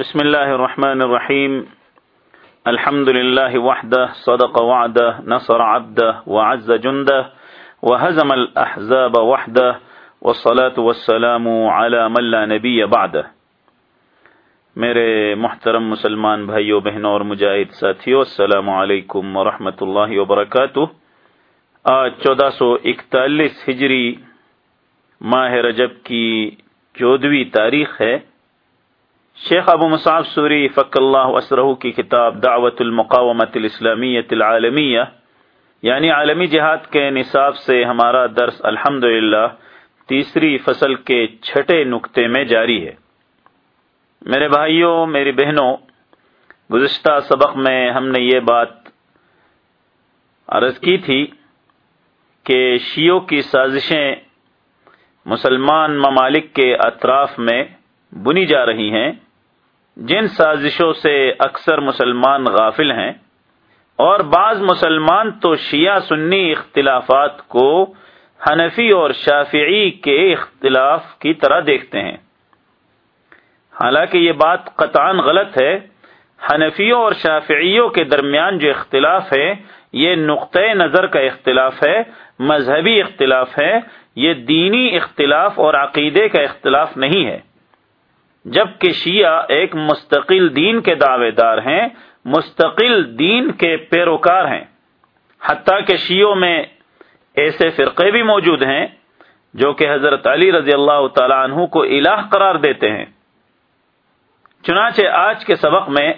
بسم الله الرحمن الرحيم الحمد لله وحده صدق وعده نصر عبده وعز جنده وهزم الأحزاب وحده والصلاة والسلام على من لا نبي بعده میرے محترم مسلمان بھائیوں بہنوں اور مجاہد ساتھیوں السلام علیکم ورحمۃ اللہ وبرکاتہ. آج چودہ سو اکتالیس ہجری ماہ رجب کی چودہویں تاریخ ہے۔ شیخ ابو مصعب سوری فق اللہ وسرہ کی کتاب دعوت المقامت الاسلامیت العالمیہ یعنی عالمی جہاد کے نصاب سے ہمارا درس الحمد تیسری فصل کے چھٹے نقطے میں جاری ہے۔ میرے بھائیوں، میری بہنوں، گزشتہ سبق میں ہم نے یہ بات عرض کی تھی کہ شیعوں کی سازشیں مسلمان ممالک کے اطراف میں بنی جا رہی ہیں۔ جن سازشوں سے اکثر مسلمان غافل ہیں اور بعض مسلمان تو شیعہ سنی اختلافات کو حنفی اور شافعی کے اختلاف کی طرح دیکھتے ہیں۔ حالانکہ یہ بات قطعا غلط ہے۔ حنفیوں اور شافعیوں کے درمیان جو اختلاف ہے، یہ نقطۂ نظر کا اختلاف ہے، مذہبی اختلاف ہے۔ یہ دینی اختلاف اور عقیدے کا اختلاف نہیں ہے۔ جبکہ شیعہ ایک مستقل دین کے دعوے دار ہیں، مستقل دین کے پیروکار ہیں۔ حتیٰ کہ شیعوں میں ایسے فرقے بھی موجود ہیں جو کہ حضرت علی رضی اللہ تعالی عنہ کو الہ قرار دیتے ہیں۔ چنانچہ آج کے سبق میں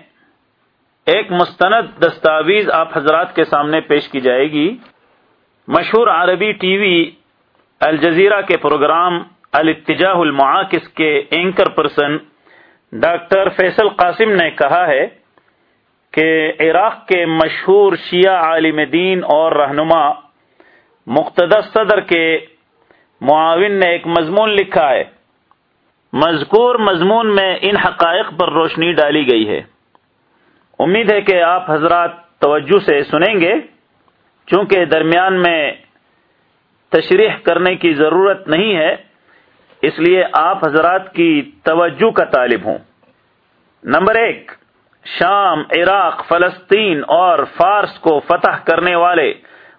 ایک مستند دستاویز آپ حضرات کے سامنے پیش کی جائے گی۔ مشہور عربی ٹی وی الجزیرہ کے پروگرام الاتجاہ المعاکس کے anchor person doctor Faisal Qasim نے کہا ہے کہ عراق کے مشہور شیعہ عالم دین اور رہنما مقتدر صدر کے معاون نے ایک مضمون لکھا ہے۔ مذکور مضمون میں ان حقائق پر روشنی ڈالی گئی ہے۔ امید ہے کہ آپ حضرات توجہ سے سنیں گے۔ چونکہ درمیان میں تشریح کرنے کی ضرورت نہیں ہے اس لیے آپ حضرات کی توجہ کا طالب ہوں۔ نمبر ایک، شام، عراق، فلسطین اور فارس کو فتح کرنے والے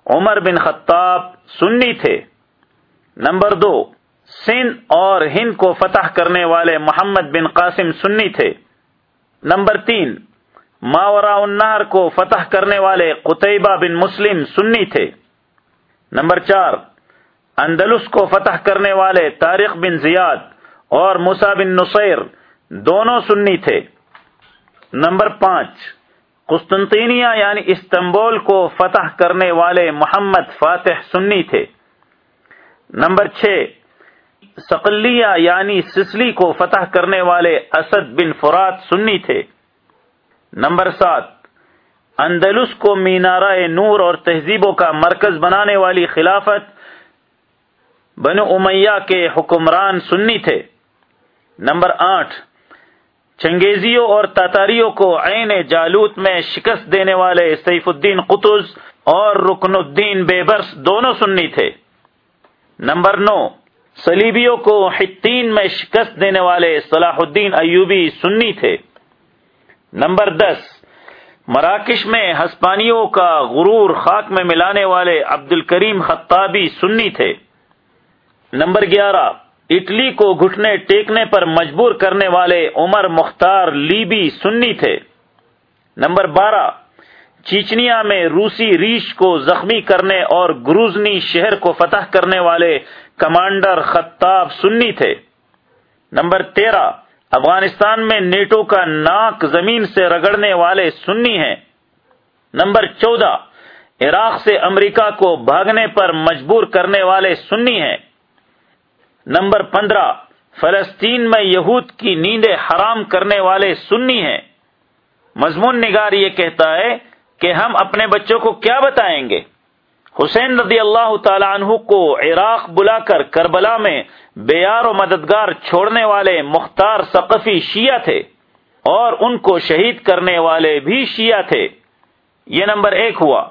عمر بن خطاب سنی تھے۔ نمبر دو، سندھ اور ہند کو فتح کرنے والے محمد بن قاسم سنی تھے۔ نمبر تین، ماورا النہر کو فتح کرنے والے قطعبہ بن مسلم سنی تھے۔ نمبر چار اندلس کو فتح کرنے والے طارق بن زیاد اور موسا بن نصیر دونوں سنی تھے۔ نمبر پانچ، قسطنطینیہ یعنی استنبول کو فتح کرنے والے محمد فاتح سنی تھے۔ نمبر چھ، سقلیہ یعنی سسلی کو فتح کرنے والے اسد بن فرات سنی تھے۔ نمبر سات، اندلس کو مینارہ نور اور تہذیبوں کا مرکز بنانے والی خلافت بن امیہ کے حکمران سنی تھے۔ نمبر آٹھ، چنگیزیوں اور تاتاریوں کو عین جالوت میں شکست دینے والے سیف الدین قطز اور رکن الدین بیبرس دونوں سنی تھے۔ نمبر نو سلیبیوں کو حتین میں شکست دینے والے صلاح الدین ایوبی سنی تھے۔ نمبر دس، مراکش میں ہسپانیوں کا غرور خاک میں ملانے والے عبد الکریم خطابی سنی تھے۔ نمبر گیارہ، اٹلی کو گھٹنے ٹیکنے پر مجبور کرنے والے عمر مختار لیبی سنی تھے۔ نمبر بارہ، چیچنیا میں روسی ریش کو زخمی کرنے اور گروزنی شہر کو فتح کرنے والے کمانڈر خطاب سنی تھے۔ نمبر تیرہ، افغانستان میں نیٹو کا ناک زمین سے رگڑنے والے سنی ہیں۔ نمبر چودہ، عراق سے امریکہ کو بھاگنے پر مجبور کرنے والے سنی ہیں۔ نمبر پندرہ، فلسطین میں یہود کی نیندیں حرام کرنے والے سنی ہیں۔ مضمون نگار یہ کہتا ہے کہ ہم اپنے بچوں کو کیا بتائیں گے؟ حسین رضی اللہ تعالی عنہ کو عراق بلا کر کربلا میں بیار و مددگار چھوڑنے والے مختار ثقفی شیعہ تھے اور ان کو شہید کرنے والے بھی شیعہ تھے۔ یہ نمبر ایک ہوا۔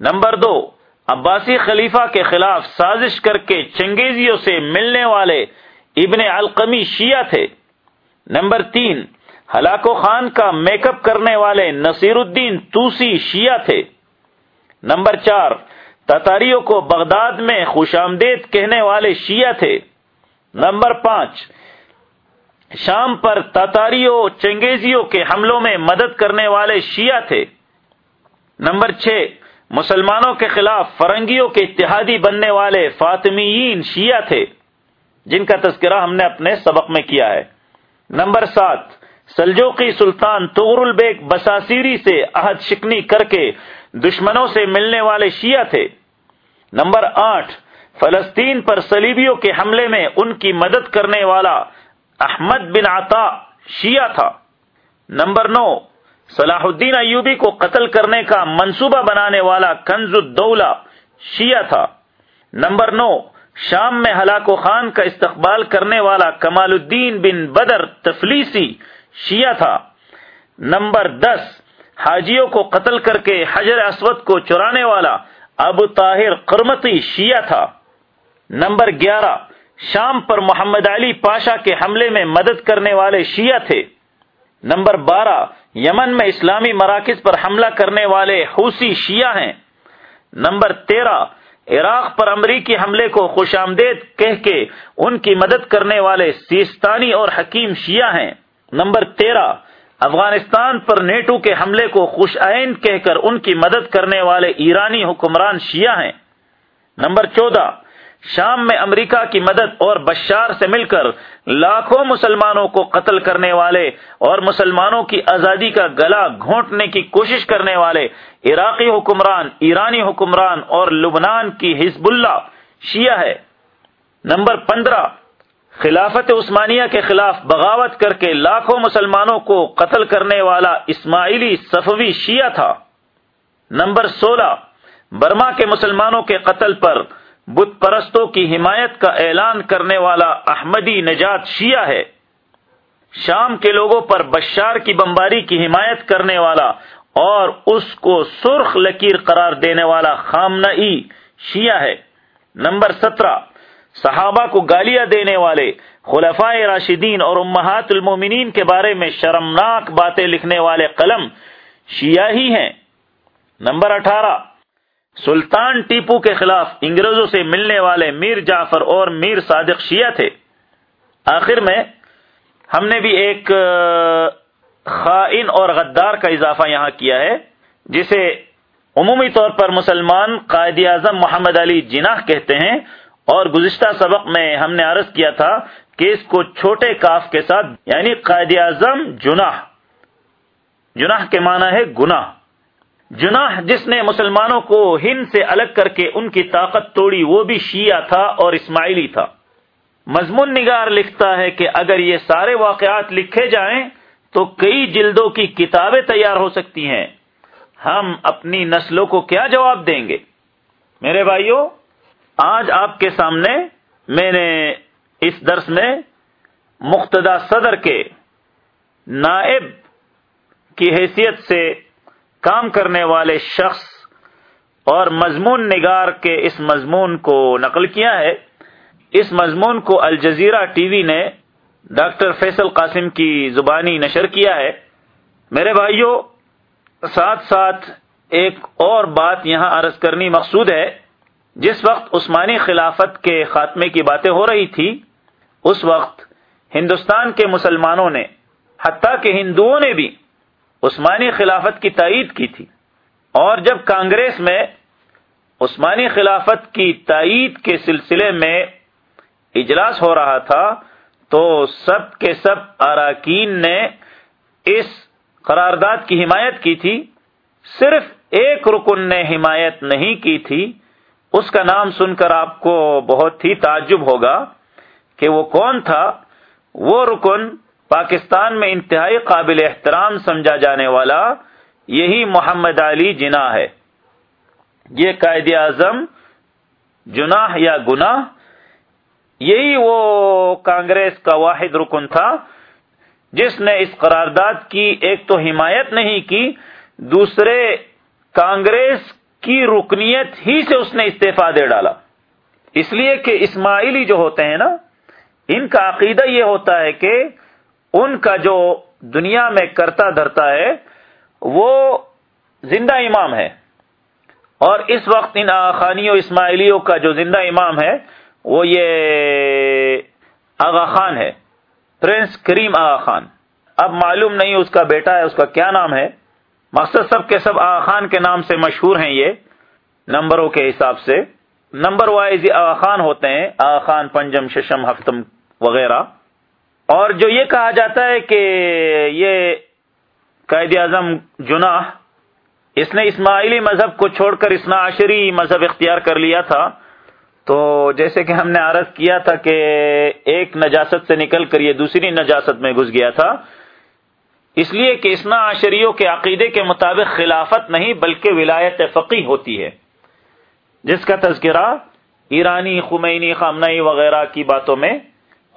نمبر دو عباسی خلیفہ کے خلاف سازش کر کے چنگیزیوں سے ملنے والے ابن القمی شیعہ تھے۔ نمبر تین ہلاکو خان کا میک اپ کرنے والے نصیر الدین توسی شیعہ تھے۔ نمبر چار، تتاریوں کو بغداد میں خوش آمدید کہنے والے شیعہ تھے۔ نمبر پانچ، شام پر تاتاریوں چنگیزیوں کے حملوں میں مدد کرنے والے شیعہ تھے۔ نمبر چھ مسلمانوں کے خلاف فرنگیوں کے اتحادی بننے والے فاطمیین شیعہ تھے، جن کا تذکرہ ہم نے اپنے سبق میں کیا ہے۔ نمبر سات، سلجوقی سلطان تغر البیگ بساسیری سے عہد شکنی کر کے دشمنوں سے ملنے والے شیعہ تھے۔ نمبر آٹھ، فلسطین پر صلیبیوں کے حملے میں ان کی مدد کرنے والا احمد بن عطا شیعہ تھا۔ نمبر نو صلاح الدین ایوبی کو قتل کرنے کا منصوبہ بنانے والا کنز الدولہ شیعہ تھا۔ نمبر نو، شام میں ہلاک و خان کا استقبال کرنے والا کمال الدین بن بدر تفلیسی شیعہ تھا۔ نمبر دس، حاجیوں کو قتل کر کے حجر اسود کو چرانے والا ابو طاہر قرمتی شیعہ تھا۔ نمبر گیارہ، شام پر محمد علی پاشا کے حملے میں مدد کرنے والے شیعہ تھے۔ نمبر بارہ یمن میں اسلامی مراکز پر حملہ کرنے والے حوثی شیعہ ہیں۔ نمبر تیرہ، عراق پر امریکی حملے کو خوش آمدید کہہ کے ان کی مدد کرنے والے سیستانی اور حکیم شیعہ ہیں۔ نمبر تیرہ، افغانستان پر نیٹو کے حملے کو خوش آئین کہہ کر ان کی مدد کرنے والے ایرانی حکمران شیعہ ہیں۔ نمبر چودہ شام میں امریکہ کی مدد اور بشار سے مل کر لاکھوں مسلمانوں کو قتل کرنے والے اور مسلمانوں کی آزادی کا گلا گھونٹنے کی کوشش کرنے والے عراقی حکمران، ایرانی حکمران اور لبنان کی حزب اللہ شیعہ ہے۔ نمبر پندرہ، خلافت عثمانیہ کے خلاف بغاوت کر کے لاکھوں مسلمانوں کو قتل کرنے والا اسماعیلی صفوی شیعہ تھا۔ نمبر سولہ، برما کے مسلمانوں کے قتل پر بت پرستوں کی حمایت کا اعلان کرنے والا احمدی نجات شیعہ ہے۔ شام کے لوگوں پر بشار کی بمباری کی حمایت کرنے والا اور اس کو سرخ لکیر قرار دینے والا خامنہ شیعہ ہے۔ نمبر سترہ، صحابہ کو گالیاں دینے والے خلفائے راشدین اور امہات المومنین کے بارے میں شرمناک باتیں لکھنے والے قلم شیعہ ہی ہیں۔ نمبر اٹھارہ سلطان ٹیپو کے خلاف انگریزوں سے ملنے والے میر جعفر اور میر صادق شیعہ تھے۔ آخر میں ہم نے بھی ایک خائن اور غدار کا اضافہ یہاں کیا ہے، جسے عمومی طور پر مسلمان قائد اعظم محمد علی جناح کہتے ہیں۔ اور گزشتہ سبق میں ہم نے عرض کیا تھا کہ اس کو چھوٹے کاف کے ساتھ یعنی قائد اعظم جناح جناح کے معنی ہے گناہ۔ جناح جس نے مسلمانوں کو ہند سے الگ کر کے ان کی طاقت توڑی، وہ بھی شیعہ تھا اور اسماعیلی تھا۔ مضمون نگار لکھتا ہے کہ اگر یہ سارے واقعات لکھے جائیں تو کئی جلدوں کی کتابیں تیار ہو سکتی ہیں۔ ہم اپنی نسلوں کو کیا جواب دیں گے؟ میرے بھائیوں آج آپ کے سامنے میں نے اس درس میں مقتدا صدر کے نائب کی حیثیت سے کام کرنے والے شخص اور مضمون نگار کے اس مضمون کو نقل کیا ہے۔ اس مضمون کو الجزیرہ ٹی وی نے ڈاکٹر فیصل قاسم کی زبانی نشر کیا ہے۔ میرے بھائیوں، ساتھ ساتھ ایک اور بات یہاں عرض کرنی مقصود ہے۔ جس وقت عثمانی خلافت کے خاتمے کی باتیں ہو رہی تھی، اس وقت ہندوستان کے مسلمانوں نے، حتیٰ کہ ہندوؤں نے بھی عثمانی خلافت کی تائید کی تھی اور جب کانگریس میں عثمانی خلافت کی تائید کے سلسلے میں اجلاس ہو رہا تھا تو سب کے سب اراکین نے اس قرارداد کی حمایت کی تھی صرف ایک رکن نے حمایت نہیں کی تھی اس کا نام سن کر آپ کو بہت ہی تعجب ہوگا کہ وہ کون تھا وہ رکن پاکستان میں انتہائی قابل احترام سمجھا جانے والا یہی محمد علی جنا ہے۔ یہ قائد اعظم جناح یا گناہ، یہی وہ کانگریس کا واحد رکن تھا جس نے اس قرارداد کی ایک تو حمایت نہیں کی، دوسرے کانگریس کی رکنیت ہی سے اس نے استعفی دے ڈالا۔ اس لیے کہ اسماعیلی جو ہوتے ہیں نا، ان کا عقیدہ یہ ہوتا ہے کہ ان کا جو دنیا میں کرتا دھرتا ہے، وہ زندہ امام ہے۔ اور اس وقت ان آخانیوں، اسماعیلیوں کا جو زندہ امام ہے، وہ یہ آغا خان ہے۔ پرنس کریم آغا خان۔ اب معلوم نہیں اس کا بیٹا ہے، اس کا کیا نام ہے۔ مقصد سب کے سب آغا خان کے نام سے مشہور ہیں یہ، نمبروں کے حساب سے۔ نمبر وائز آغا خان ہوتے ہیں، آغا خان، پنجم، ششم، ہفتم وغیرہ۔ اور جو یہ کہا جاتا ہے کہ یہ قائد اعظم جناح، اس نے اسماعیلی مذہب کو چھوڑ کر اسنا عشری مذہب اختیار کر لیا تھا۔ تو جیسے کہ ہم نے عرض کیا تھا کہ ایک نجاست سے نکل کر یہ دوسری نجاست میں گھس گیا تھا۔ اس لیے کہ اسنا عشریوں کے عقیدے کے مطابق خلافت نہیں، بلکہ ولایت فقی ہوتی ہے۔ جس کا تذکرہ ایرانی خمینی، خامنئی وغیرہ کی باتوں میں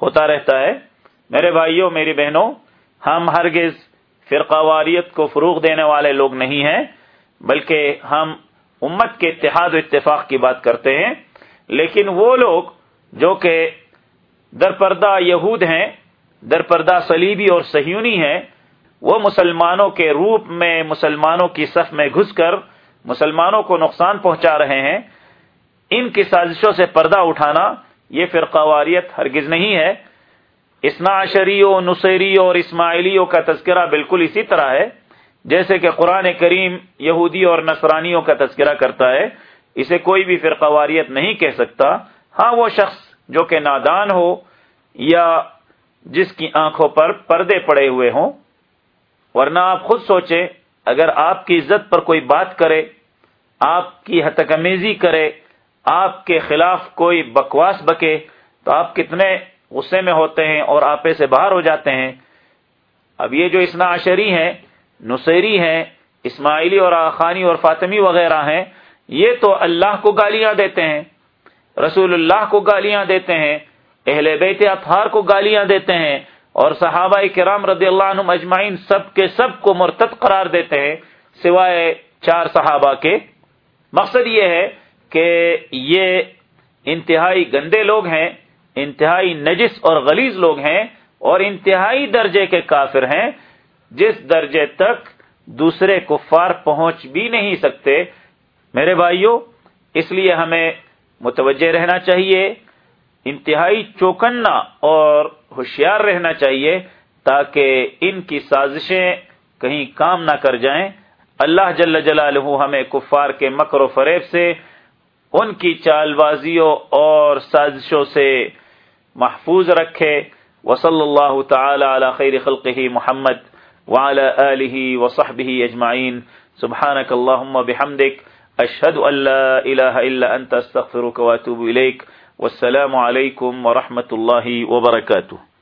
ہوتا رہتا ہے۔ میرے بھائیوں، میری بہنوں، ہم ہرگز فرقہ واریت کو فروغ دینے والے لوگ نہیں ہیں، بلکہ ہم امت کے اتحاد و اتفاق کی بات کرتے ہیں۔ لیکن وہ لوگ جو کہ درپردہ یہود ہیں، درپردہ سلیبی اور سہیونی ہیں، وہ مسلمانوں کے روپ میں، مسلمانوں کی صف میں گھس کر مسلمانوں کو نقصان پہنچا رہے ہیں۔ ان کی سازشوں سے پردہ اٹھانا یہ فرقہ واریت ہرگز نہیں ہے۔ اسنا عشریوں نصیریوں اور اسماعیلیوں کا تذکرہ بالکل اسی طرح ہے، جیسے کہ قرآن کریم یہودی اور نصرانیوں کا تذکرہ کرتا ہے۔ اسے کوئی بھی فرقہ واریت نہیں کہہ سکتا۔ ہاں وہ شخص جو کہ نادان ہو یا جس کی آنکھوں پر پردے پڑے ہوئے ہوں۔ ورنہ آپ خود سوچیں، اگر آپ کی عزت پر کوئی بات کرے، آپ کی حتکمیزی کرے، آپ کے خلاف کوئی بکواس بکے، تو آپ کتنے غصے میں ہوتے ہیں اور آپے سے باہر ہو جاتے ہیں۔ اب یہ جو اسنا عشری ہیں، نصیری ہیں، اسماعیلی اور آخانی اور فاطمی وغیرہ ہیں، یہ تو اللہ کو گالیاں دیتے ہیں، رسول اللہ کو گالیاں دیتے ہیں، اہل بیت اطہار کو گالیاں دیتے ہیں، اور صحابہ کرام رضی اللہ عنہ اجمعین سب کے سب کو مرتد قرار دیتے ہیں، سوائے چار صحابہ کے۔ مقصد یہ ہے کہ یہ انتہائی گندے لوگ ہیں انتہائی نجس اور غلیظ لوگ ہیں اور انتہائی درجے کے کافر ہیں، جس درجے تک دوسرے کفار پہنچ بھی نہیں سکتے۔ میرے بھائیوں اس لیے ہمیں متوجہ رہنا چاہیے، انتہائی چوکنا اور ہوشیار رہنا چاہیے تاکہ ان کی سازشیں کہیں کام نہ کر جائیں۔ اللہ جل جلالہ ہمیں کفار کے مکر و فریب سے، ان کی چال بازیوں اور سازشوں سے محفوظ رکھے۔ وصلی اللہ تعالی علی خیر خلقہ محمد وعلى آله وصحبه اجمعین۔ سبحانك اللهم بحمدك أشهد ان لا إله الا انت استغفرك واتوب إليك والسلام عليكم ورحمة الله وبركاته